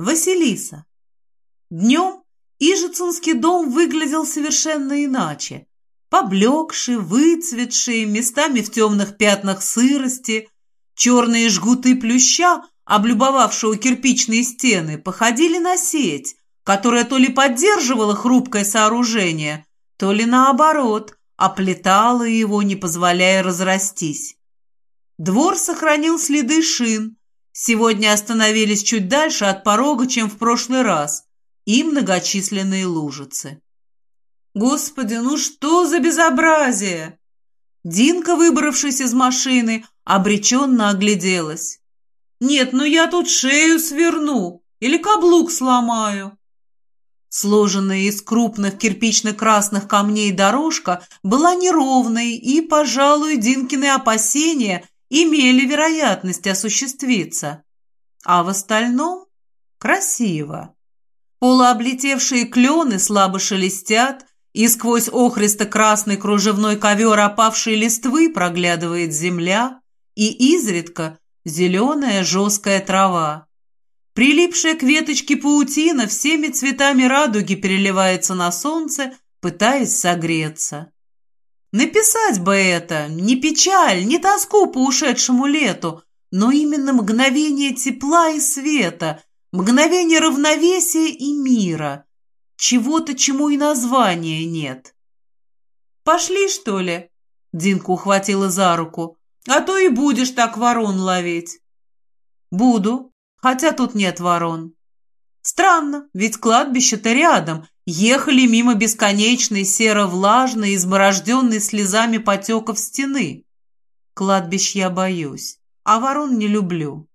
Василиса. Днем Ижицинский дом выглядел совершенно иначе. Поблекший, выцветший, местами в темных пятнах сырости, черные жгуты плюща, облюбовавшего кирпичные стены, походили на сеть, которая то ли поддерживала хрупкое сооружение, то ли наоборот, оплетала его, не позволяя разрастись. Двор сохранил следы шин, Сегодня остановились чуть дальше от порога, чем в прошлый раз, и многочисленные лужицы. Господи, ну что за безобразие! Динка, выбравшись из машины, обреченно огляделась. Нет, ну я тут шею сверну или каблук сломаю. Сложенная из крупных кирпично-красных камней дорожка была неровной, и, пожалуй, Динкины опасения имели вероятность осуществиться. А в остальном красиво. Полуоблетевшие клены слабо шелестят, и сквозь охристо-красный кружевной ковер опавшей листвы проглядывает земля, и изредка зеленая жесткая трава. Прилипшая к веточке паутина всеми цветами радуги переливается на солнце, пытаясь согреться. Написать бы это, не печаль, не тоску по ушедшему лету, но именно мгновение тепла и света, мгновение равновесия и мира, чего-то, чему и названия нет. «Пошли, что ли?» — Динка ухватила за руку. «А то и будешь так ворон ловить». «Буду, хотя тут нет ворон». «Странно, ведь кладбище-то рядом, ехали мимо бесконечной серо-влажной, изборожденной слезами потеков стены. Кладбищ я боюсь, а ворон не люблю.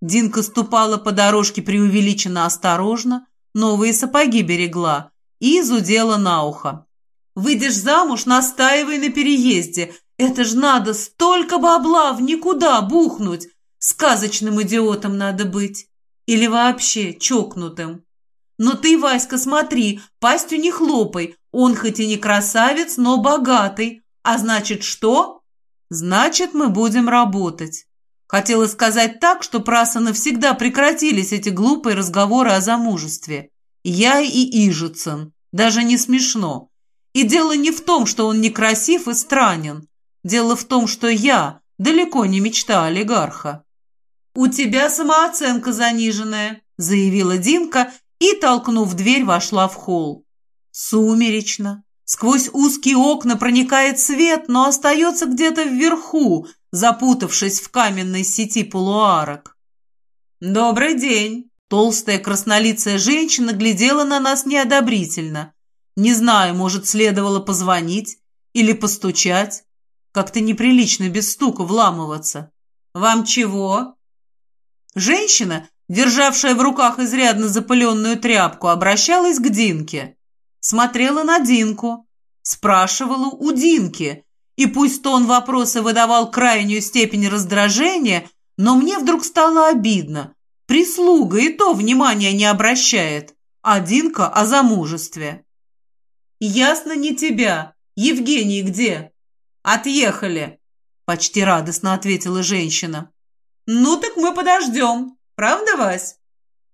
Динка ступала по дорожке преувеличенно осторожно, новые сапоги берегла и изудела на ухо. «Выйдешь замуж, настаивай на переезде. Это ж надо столько бабла в никуда бухнуть. Сказочным идиотом надо быть. Или вообще чокнутым. Но ты, Васька, смотри, пастью не хлопай. Он хоть и не красавец, но богатый. А значит что? Значит, мы будем работать. Хотела сказать так, что праса навсегда прекратились эти глупые разговоры о замужестве. Я и Ижицын. Даже не смешно. И дело не в том, что он некрасив и странен. Дело в том, что я далеко не мечта олигарха. «У тебя самооценка заниженная», — заявила Динка и, толкнув дверь, вошла в холл. Сумеречно. Сквозь узкие окна проникает свет, но остается где-то вверху, запутавшись в каменной сети полуарок. «Добрый день!» Толстая краснолицая женщина глядела на нас неодобрительно. Не знаю, может, следовало позвонить или постучать. Как-то неприлично без стука вламываться. «Вам чего?» Женщина, державшая в руках изрядно запыленную тряпку, обращалась к Динке. Смотрела на Динку, спрашивала у Динки, и пусть тон вопроса выдавал крайнюю степень раздражения, но мне вдруг стало обидно. Прислуга и то внимания не обращает, а Динка о замужестве. «Ясно не тебя. Евгений где?» «Отъехали», — почти радостно ответила женщина. «Ну так мы подождем», Правда, Вась?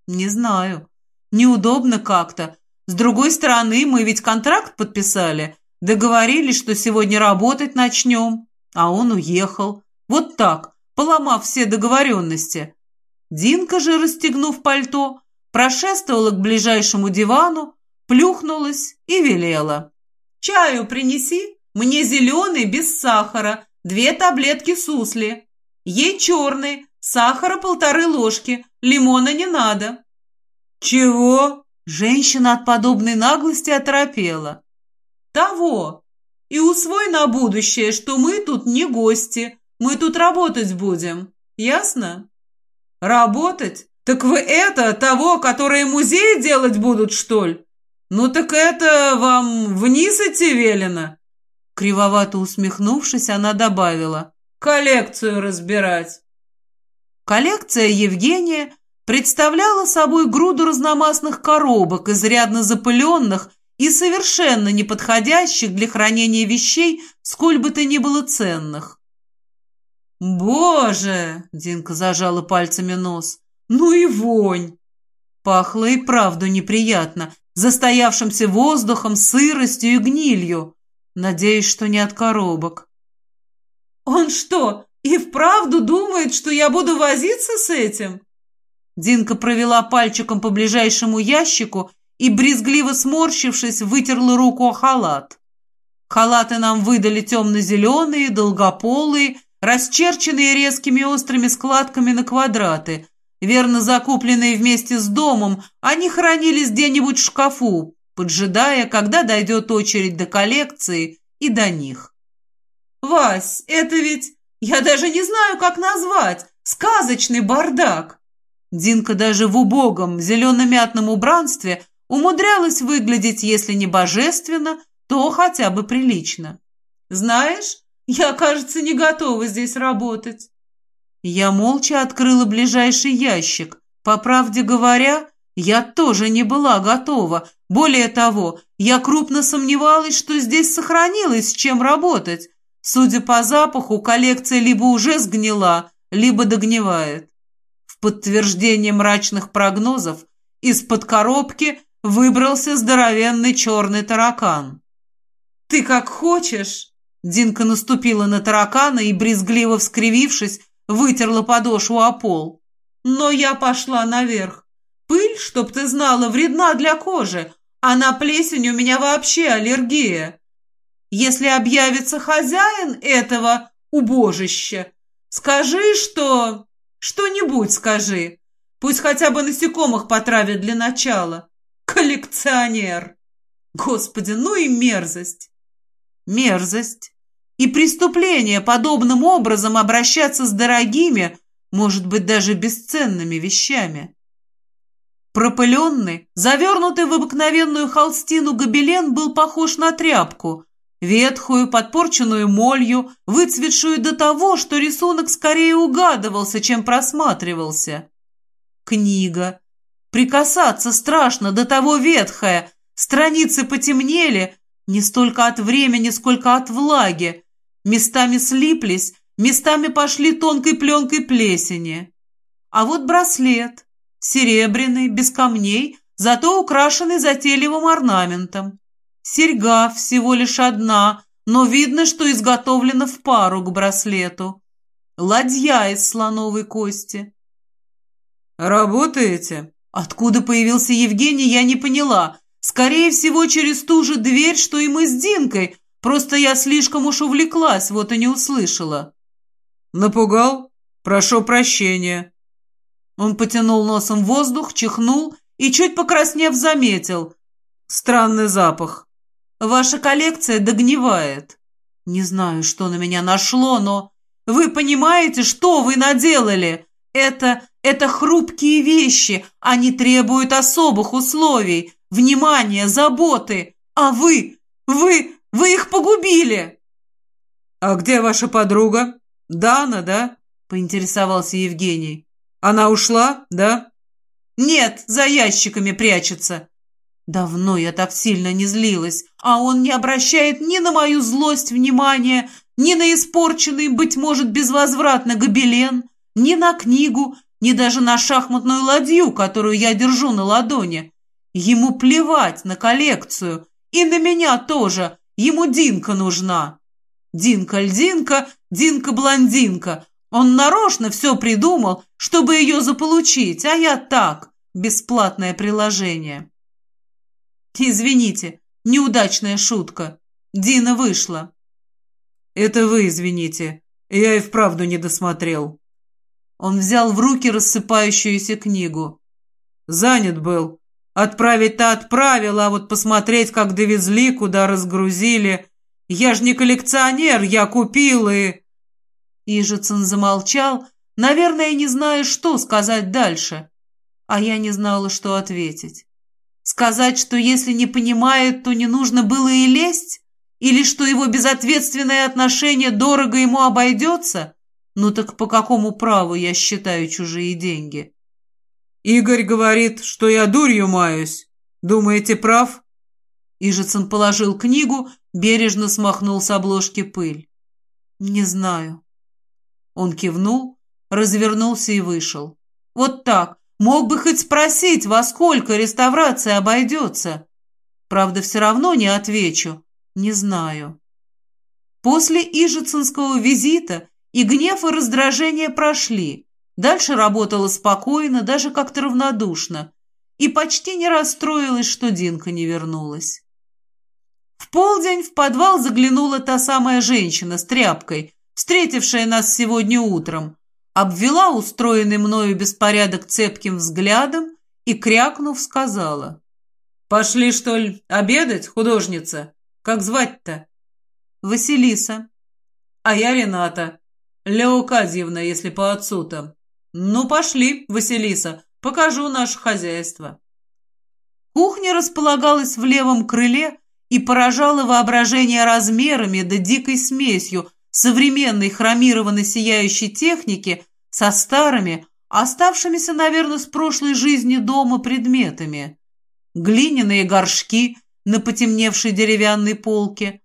Не знаю. Неудобно как-то. С другой стороны, мы ведь контракт подписали. Договорились, что сегодня работать начнем. А он уехал. Вот так, поломав все договоренности. Динка же, расстегнув пальто, прошествовала к ближайшему дивану, плюхнулась и велела. «Чаю принеси, мне зеленый без сахара, две таблетки сусли. Ей черный, Сахара полторы ложки, лимона не надо». «Чего?» Женщина от подобной наглости оторопела. «Того. И усвой на будущее, что мы тут не гости, мы тут работать будем. Ясно?» «Работать? Так вы это, того, которые музей делать будут, что ли? Ну так это вам вниз идти велено?» Кривовато усмехнувшись, она добавила. «Коллекцию разбирать». Коллекция Евгения представляла собой груду разномастных коробок, изрядно запыленных и совершенно неподходящих для хранения вещей, сколь бы то ни было ценных. «Боже!» — Динка зажала пальцами нос. «Ну и вонь!» Пахло и правду неприятно, застоявшимся воздухом, сыростью и гнилью. Надеюсь, что не от коробок. «Он что, и вправду думает, что я буду возиться с этим?» Динка провела пальчиком по ближайшему ящику и, брезгливо сморщившись, вытерла руку о халат. Халаты нам выдали темно-зеленые, долгополые, расчерченные резкими острыми складками на квадраты. Верно закупленные вместе с домом, они хранились где-нибудь в шкафу, поджидая, когда дойдет очередь до коллекции и до них. «Вась, это ведь... Я даже не знаю, как назвать. Сказочный бардак!» Динка даже в убогом зелено-мятном убранстве умудрялась выглядеть, если не божественно, то хотя бы прилично. «Знаешь, я, кажется, не готова здесь работать». Я молча открыла ближайший ящик. По правде говоря, я тоже не была готова. Более того, я крупно сомневалась, что здесь сохранилось с чем работать. Судя по запаху, коллекция либо уже сгнила, либо догнивает. В подтверждение мрачных прогнозов из-под коробки выбрался здоровенный черный таракан. «Ты как хочешь!» Динка наступила на таракана и, брезгливо вскривившись, вытерла подошву о пол. «Но я пошла наверх. Пыль, чтоб ты знала, вредна для кожи, а на плесень у меня вообще аллергия. Если объявится хозяин этого убожища, скажи, что... Что-нибудь скажи. Пусть хотя бы насекомых потравят для начала. Коллекционер! Господи, ну и мерзость! Мерзость! И преступление подобным образом обращаться с дорогими, может быть, даже бесценными вещами. Пропыленный, завернутый в обыкновенную холстину гобелен был похож на тряпку, ветхую, подпорченную молью, выцветшую до того, что рисунок скорее угадывался, чем просматривался. Книга. Прикасаться страшно, до того ветхая, страницы потемнели, не столько от времени, сколько от влаги, местами слиплись, местами пошли тонкой пленкой плесени. А вот браслет, серебряный, без камней, зато украшенный затейливым орнаментом. Серьга всего лишь одна, но видно, что изготовлена в пару к браслету. Ладья из слоновой кости. «Работаете?» Откуда появился Евгений, я не поняла. Скорее всего, через ту же дверь, что и мы с Динкой. Просто я слишком уж увлеклась, вот и не услышала. «Напугал? Прошу прощения». Он потянул носом воздух, чихнул и, чуть покраснев, заметил. «Странный запах. Ваша коллекция догнивает. Не знаю, что на меня нашло, но... Вы понимаете, что вы наделали? Это... это хрупкие вещи. Они требуют особых условий, внимания, заботы. А вы... вы... вы их погубили!» «А где ваша подруга?» «Дана, да?» — поинтересовался Евгений. «Она ушла, да?» «Нет, за ящиками прячется. Давно я так сильно не злилась, а он не обращает ни на мою злость внимания, ни на испорченный, быть может, безвозвратно гобелен, ни на книгу, ни даже на шахматную ладью, которую я держу на ладони. Ему плевать на коллекцию, и на меня тоже, ему Динка нужна. Динка-льдинка, Динка-блондинка. Он нарочно все придумал, чтобы ее заполучить, а я так, бесплатное приложение. «Извините, неудачная шутка. Дина вышла». «Это вы извините. Я и вправду не досмотрел». Он взял в руки рассыпающуюся книгу. «Занят был. Отправить-то отправил, а вот посмотреть, как довезли, куда разгрузили. Я ж не коллекционер, я купил и...» Ижицын замолчал, наверное, не зная, что сказать дальше. А я не знала, что ответить. Сказать, что если не понимает, то не нужно было и лезть? Или что его безответственное отношение дорого ему обойдется? Ну так по какому праву я считаю чужие деньги? Игорь говорит, что я дурью маюсь. Думаете, прав? Ижицын положил книгу, бережно смахнул с обложки пыль. Не знаю. Он кивнул, развернулся и вышел. Вот так, Мог бы хоть спросить, во сколько реставрация обойдется. Правда, все равно не отвечу. Не знаю. После Ижицинского визита и гнев, и раздражение прошли. Дальше работала спокойно, даже как-то равнодушно. И почти не расстроилась, что Динка не вернулась. В полдень в подвал заглянула та самая женщина с тряпкой, встретившая нас сегодня утром, обвела устроенный мною беспорядок цепким взглядом и, крякнув, сказала. «Пошли, что ли, обедать, художница? Как звать-то?» «Василиса». «А я Рената. Леокадьевна, если по отцу-то. Ну, пошли, Василиса, покажу наше хозяйство». Кухня располагалась в левом крыле и поражала воображение размерами да дикой смесью современной хромированной сияющей техники со старыми, оставшимися, наверное, с прошлой жизни дома предметами. Глиняные горшки на потемневшей деревянной полке,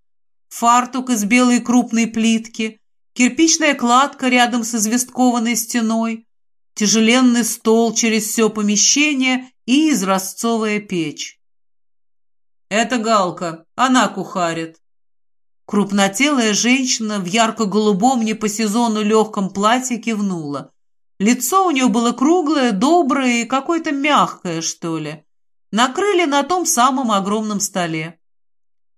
фартук из белой крупной плитки, кирпичная кладка рядом с известкованной стеной, тяжеленный стол через все помещение и изразцовая печь. «Это Галка, она кухарит», Крупнотелая женщина в ярко-голубом не по сезону легком платье кивнула. Лицо у нее было круглое, доброе и какое-то мягкое, что ли. Накрыли на том самом огромном столе.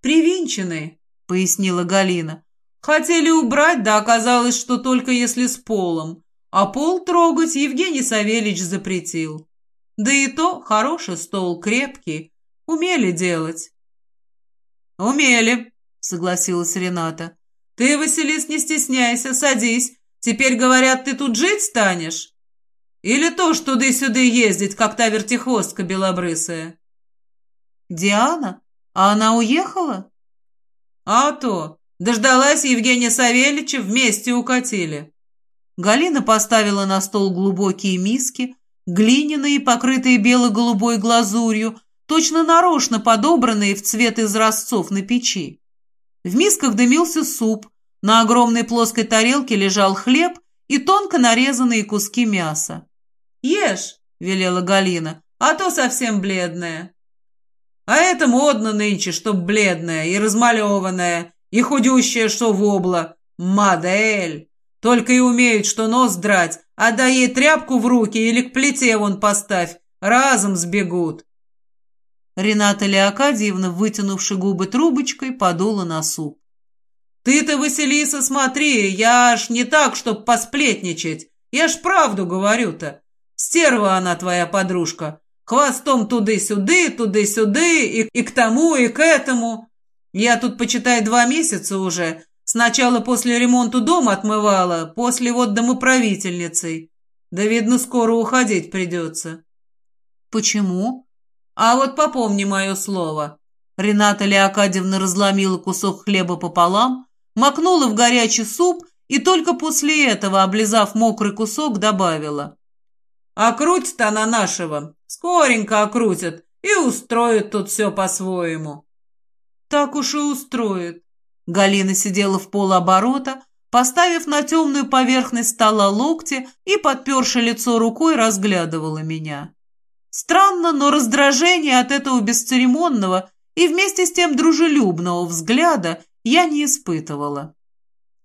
«Привинченные», — пояснила Галина. «Хотели убрать, да оказалось, что только если с полом. А пол трогать Евгений Савельич запретил. Да и то хороший стол, крепкий. Умели делать». «Умели», — согласилась Рената. «Ты, Василис, не стесняйся, садись. Теперь, говорят, ты тут жить станешь? Или то, что туда-сюда ездить, как та вертихвостка белобрысая?» «Диана? А она уехала?» «А то! Дождалась Евгения Савельича, вместе укатили». Галина поставила на стол глубокие миски, глиняные, покрытые бело-голубой глазурью, точно нарочно подобранные в цвет изразцов на печи. В мисках дымился суп, на огромной плоской тарелке лежал хлеб и тонко нарезанные куски мяса. «Ешь!» — велела Галина, — «а то совсем бледная». «А это модно нынче, чтоб бледная и размалеванная, и худющая, что вобла. Модель! Только и умеют, что нос драть, а дай ей тряпку в руки или к плите вон поставь, разом сбегут». Рената Леокадьевна, вытянувши губы трубочкой, подула на суп. «Ты-то, Василиса, смотри, я ж не так, чтоб посплетничать. Я ж правду говорю-то. Стерва она твоя подружка. Хвостом туды-сюды, туды-сюды, и, и к тому, и к этому. Я тут, почитай, два месяца уже. Сначала после ремонту дома отмывала, после вот домоправительницей. Да, видно, скоро уходить придется». «Почему?» А вот попомни мое слово». Рената Леокадьевна разломила кусок хлеба пополам, макнула в горячий суп и только после этого, облизав мокрый кусок, добавила. «А крутит она нашего, скоренько окрутит и устроит тут все по-своему». «Так уж и устроит». Галина сидела в полоборота, поставив на темную поверхность стола локти и, подперши лицо рукой, разглядывала меня. Странно, но раздражение от этого бесцеремонного и вместе с тем дружелюбного взгляда я не испытывала.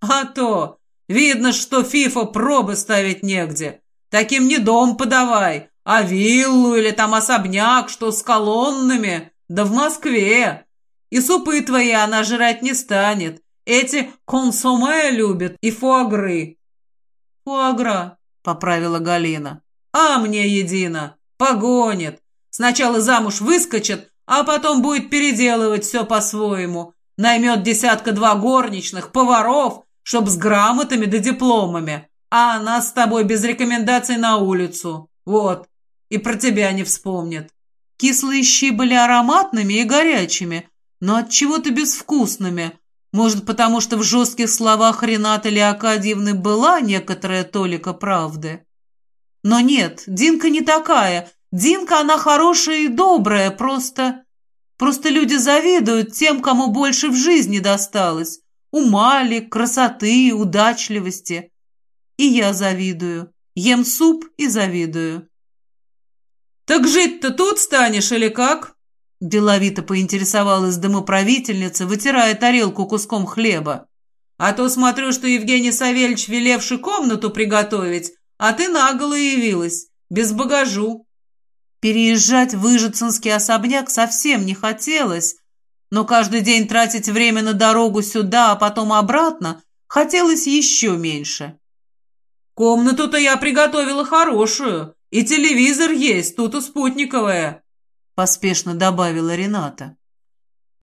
«А то! Видно, что Фифа пробы ставить негде. Таким не дом подавай, а виллу или там особняк, что с колоннами, да в Москве. И супы твои она жрать не станет. Эти консоме любят и фуагры». «Фуагра», — поправила Галина. «А мне едино. Погонит. Сначала замуж выскочит, а потом будет переделывать все по-своему. Наймет десятка-два горничных, поваров, чтоб с грамотами да дипломами. А она с тобой без рекомендаций на улицу. Вот. И про тебя не вспомнит. Кислые щи были ароматными и горячими, но от чего-то безвкусными. Может, потому что в жестких словах Ренаты Леокадьевны была некоторая толика правды. Но нет, Динка не такая. Динка, она хорошая и добрая, просто... Просто люди завидуют тем, кому больше в жизни досталось. Ума ли, красоты, удачливости. И я завидую. Ем суп и завидую. Так жить-то тут станешь или как?» Деловито поинтересовалась домоправительница, вытирая тарелку куском хлеба. «А то смотрю, что Евгений Савельевич, велевший комнату приготовить, а ты наголо явилась, без багажу». Переезжать в Ижицинский особняк совсем не хотелось, но каждый день тратить время на дорогу сюда, а потом обратно, хотелось еще меньше. «Комнату-то я приготовила хорошую, и телевизор есть, тут у спутниковая», поспешно добавила Рената.